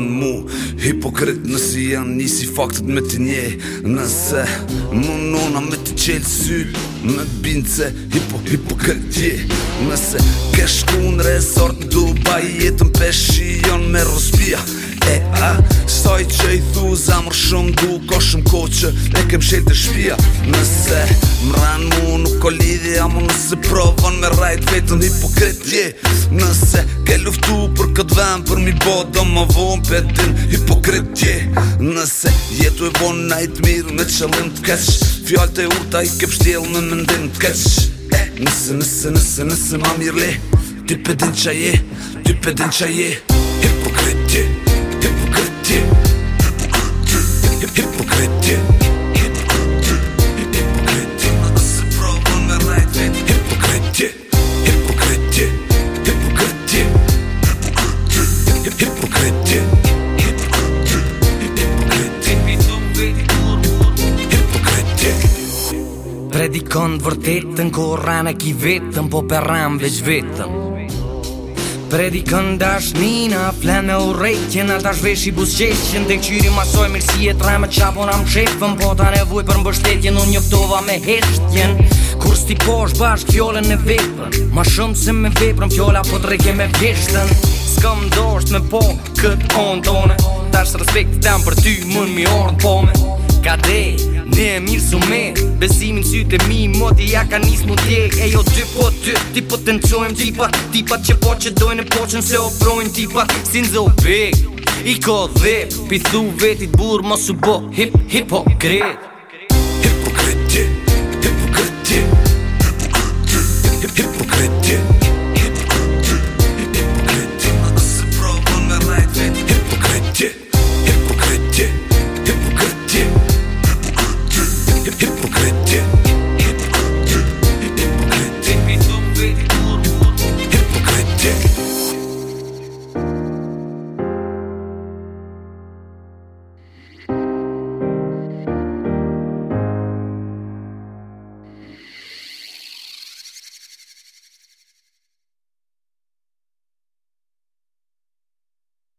janë mu Hipokrit nësi janë nisi faktet me të nje Nëse mundona me të qelë syt Me bindë se hipo, hipokrit je Nëse ke shku në resort në Dubai Jetën peshi janë me rëzbija E a, saj që i thu zamër shumë Du ko shumë ko që e kem shelë të shpia Nëse ranë mu nuk o lidhje Amo nëse provon me rajt vetën hipokrit je Nëse ke luftu për këtë vend për mi bo Do më vojn për din hipokritje Nëse jetu e bon najt mirë Me qëllim të kesh Fjall të urta i kep shtjel në mëndim të kesh Nëse, nëse, nëse, nëse ma mirë le Ty për din qa je, ty për din qa je Hipokritje, hipokritje Predikon vërtetën, ko rran e ki vetën, po për rran veç vetën Predikon dash nina, flen me urejtjen, A dash vesh i busqeshjen Dhe këqyri masoj me kësi e trame qapon am qefën po ta nevoj për mbështetjen Unë njëftova me heshtjen, kur s'ti posh bashk fjole në vepën Ma shumë se me vepën, fjola po të reke me vjeshtën Këm dorsht me po këtë onë tone Ta shë respekt të tem për ty mën mi orën po me Ka Në e mirë su me Besimin sy të mi moti ja ka njës mu tjek E jo ty po ty Ti po të nëcojmë tipa Tipa që po që dojnë në poqën Se ofrojnë tipa Sin zo pek Iko dhe Pithu vetit bur Mosu bo Hip hip hop Kret